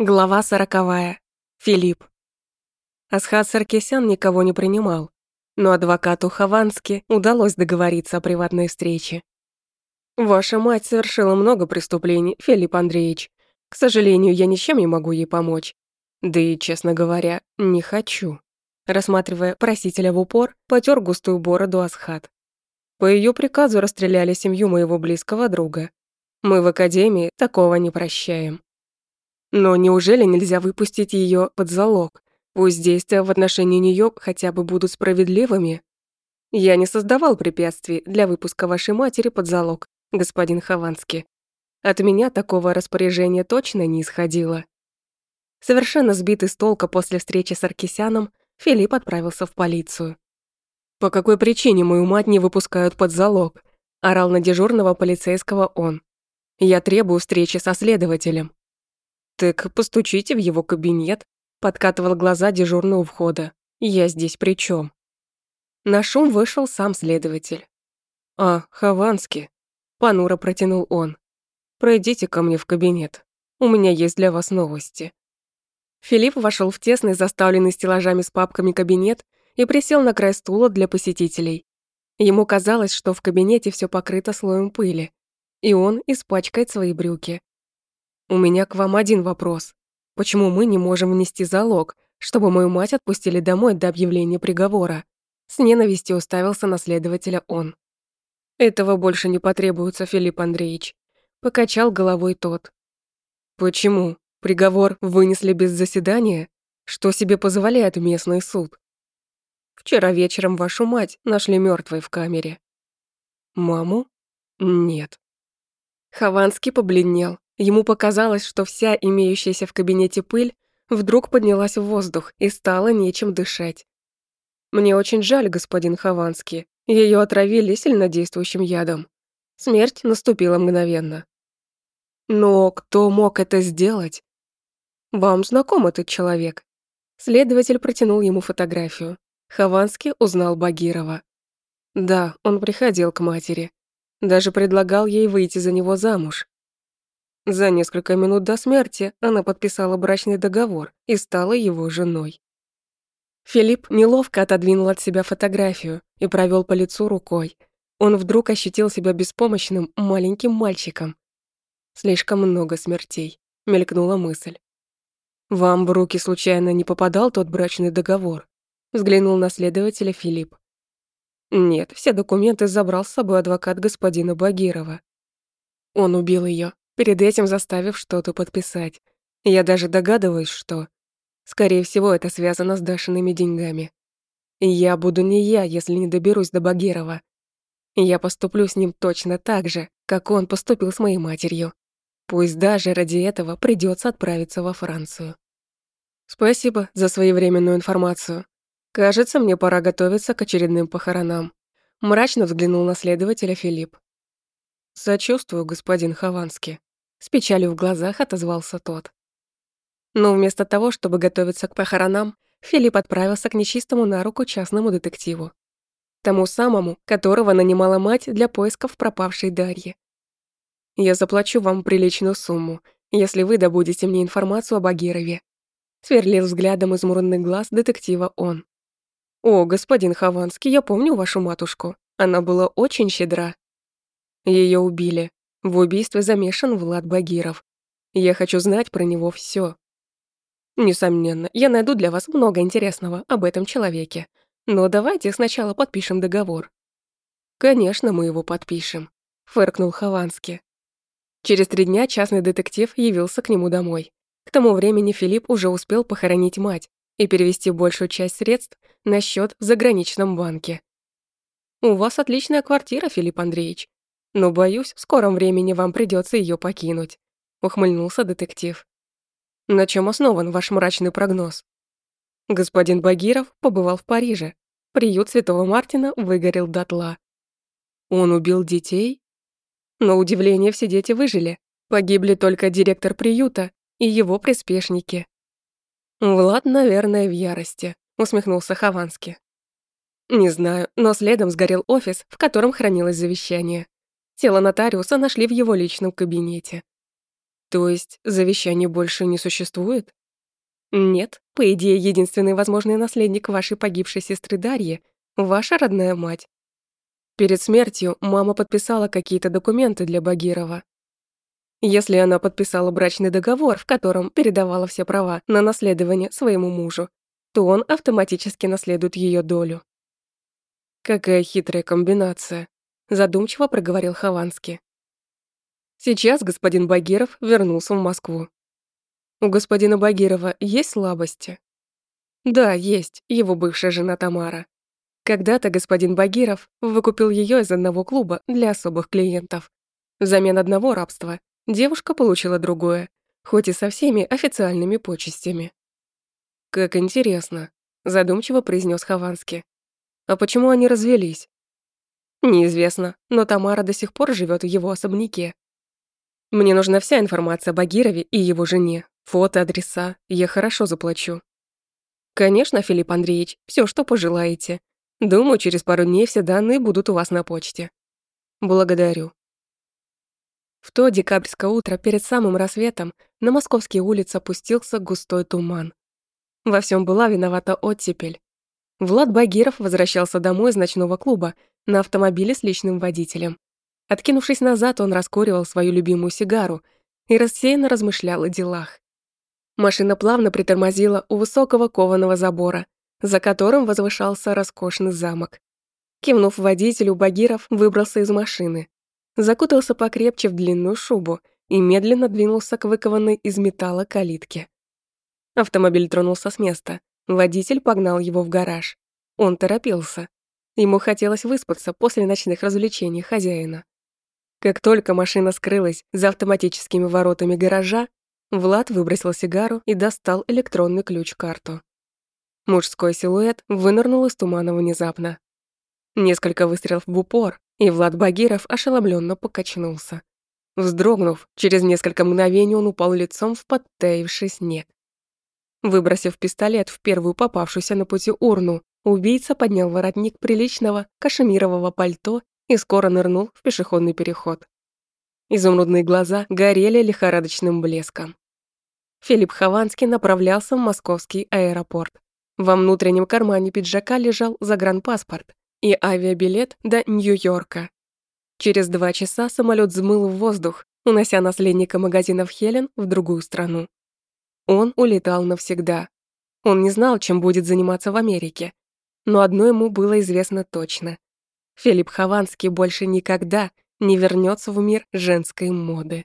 Глава сороковая. Филипп. Асхат Саркисян никого не принимал, но адвокату Ховански удалось договориться о приватной встрече. «Ваша мать совершила много преступлений, Филипп Андреевич. К сожалению, я ничем не могу ей помочь. Да и, честно говоря, не хочу». Рассматривая просителя в упор, потер густую бороду Асхат. По ее приказу расстреляли семью моего близкого друга. Мы в академии такого не прощаем. Но неужели нельзя выпустить ее под залог? Пусть действия в отношении нее хотя бы будут справедливыми. Я не создавал препятствий для выпуска вашей матери под залог, господин Хованский. От меня такого распоряжения точно не исходило. Совершенно сбитый с толка после встречи с Аркисяном, Филипп отправился в полицию. «По какой причине мою мать не выпускают под залог?» – орал на дежурного полицейского он. «Я требую встречи со следователем». «Так постучите в его кабинет», — подкатывал глаза дежурный у входа. «Я здесь при чем? На шум вышел сам следователь. «А, Хованский», — понуро протянул он. «Пройдите ко мне в кабинет. У меня есть для вас новости». Филипп вошел в тесный, заставленный стеллажами с папками кабинет и присел на край стула для посетителей. Ему казалось, что в кабинете все покрыто слоем пыли, и он испачкает свои брюки. У меня к вам один вопрос. Почему мы не можем внести залог, чтобы мою мать отпустили домой до объявления приговора? С ненавистью уставился на следователя он. Этого больше не потребуется, Филипп Андреевич. Покачал головой тот. Почему? Приговор вынесли без заседания? Что себе позволяет местный суд? Вчера вечером вашу мать нашли мертвой в камере. Маму? Нет. Хованский побледнел, Ему показалось, что вся имеющаяся в кабинете пыль вдруг поднялась в воздух и стало нечем дышать. «Мне очень жаль, господин Хованский. Ее отравили сильнодействующим ядом. Смерть наступила мгновенно». «Но кто мог это сделать?» «Вам знаком этот человек?» Следователь протянул ему фотографию. Хованский узнал Багирова. Да, он приходил к матери. Даже предлагал ей выйти за него замуж. За несколько минут до смерти она подписала брачный договор и стала его женой. Филипп неловко отодвинул от себя фотографию и провел по лицу рукой. Он вдруг ощутил себя беспомощным маленьким мальчиком. Слишком много смертей, мелькнула мысль. Вам в руки случайно не попадал тот брачный договор? Взглянул на следователя Филипп. Нет, все документы забрал с собой адвокат господина Багирова. Он убил ее перед этим заставив что-то подписать. Я даже догадываюсь, что... Скорее всего, это связано с Дашиными деньгами. Я буду не я, если не доберусь до Багирова. Я поступлю с ним точно так же, как он поступил с моей матерью. Пусть даже ради этого придется отправиться во Францию. Спасибо за своевременную информацию. Кажется, мне пора готовиться к очередным похоронам. Мрачно взглянул на следователя Филипп. Сочувствую, господин Хованский. С печалью в глазах отозвался тот. Но вместо того, чтобы готовиться к похоронам, Филипп отправился к нечистому на руку частному детективу. Тому самому, которого нанимала мать для поисков пропавшей Дарьи. «Я заплачу вам приличную сумму, если вы добудете мне информацию об Агирове», сверлил взглядом измуренный глаз детектива он. «О, господин Хованский, я помню вашу матушку. Она была очень щедра». Ее убили, в убийстве замешан Влад Багиров. Я хочу знать про него все. Несомненно, я найду для вас много интересного об этом человеке. Но давайте сначала подпишем договор. Конечно, мы его подпишем, фыркнул Хованский. Через три дня частный детектив явился к нему домой. К тому времени Филипп уже успел похоронить мать и перевести большую часть средств на счет в заграничном банке. «У вас отличная квартира, Филипп Андреевич но, боюсь, в скором времени вам придется ее покинуть», — ухмыльнулся детектив. «На чем основан ваш мрачный прогноз?» Господин Багиров побывал в Париже. Приют Святого Мартина выгорел дотла. Он убил детей? Но удивление все дети выжили. Погибли только директор приюта и его приспешники. Влад, наверное, в ярости, усмехнулся Хованский. Не знаю, но следом сгорел офис, в котором хранилось завещание. Тело нотариуса нашли в его личном кабинете. То есть завещание больше не существует? Нет, по идее, единственный возможный наследник вашей погибшей сестры Дарьи — ваша родная мать. Перед смертью мама подписала какие-то документы для Багирова. Если она подписала брачный договор, в котором передавала все права на наследование своему мужу, то он автоматически наследует ее долю. Какая хитрая комбинация, задумчиво проговорил Хованский. Сейчас господин Багиров вернулся в Москву. У господина Багирова есть слабости? Да, есть, его бывшая жена Тамара. Когда-то господин Багиров выкупил ее из одного клуба для особых клиентов. Взамен одного рабства девушка получила другое, хоть и со всеми официальными почестями. «Как интересно», — задумчиво произнес Хованский. «А почему они развелись?» «Неизвестно, но Тамара до сих пор живет в его особняке. Мне нужна вся информация о Багирове и его жене. Фото, адреса. Я хорошо заплачу. Конечно, Филипп Андреевич, все, что пожелаете. Думаю, через пару дней все данные будут у вас на почте. Благодарю. В то декабрьское утро перед самым рассветом на московские улицы опустился густой туман. Во всем была виновата оттепель. Влад Багиров возвращался домой из ночного клуба на автомобиле с личным водителем. Откинувшись назад, он раскуривал свою любимую сигару и рассеянно размышлял о делах. Машина плавно притормозила у высокого кованого забора, за которым возвышался роскошный замок. Кивнув водителю, Багиров выбрался из машины, закутался покрепче в длинную шубу и медленно двинулся к выкованной из металла калитке. Автомобиль тронулся с места. Водитель погнал его в гараж. Он торопился. Ему хотелось выспаться после ночных развлечений хозяина. Как только машина скрылась за автоматическими воротами гаража, Влад выбросил сигару и достал электронный ключ-карту. Мужской силуэт вынырнул из тумана внезапно. Несколько выстрелов в упор, и Влад Багиров ошеломленно покачнулся. Вздрогнув, через несколько мгновений он упал лицом в подтаявший снег. Выбросив пистолет в первую попавшуюся на пути урну, убийца поднял воротник приличного кашемирового пальто и скоро нырнул в пешеходный переход. Изумрудные глаза горели лихорадочным блеском. Филипп Хованский направлялся в московский аэропорт. Во внутреннем кармане пиджака лежал загранпаспорт и авиабилет до Нью-Йорка. Через два часа самолет взмыл в воздух, унося наследника магазинов Хелен в другую страну. Он улетал навсегда. Он не знал, чем будет заниматься в Америке. Но одно ему было известно точно. Филипп Хованский больше никогда не вернется в мир женской моды.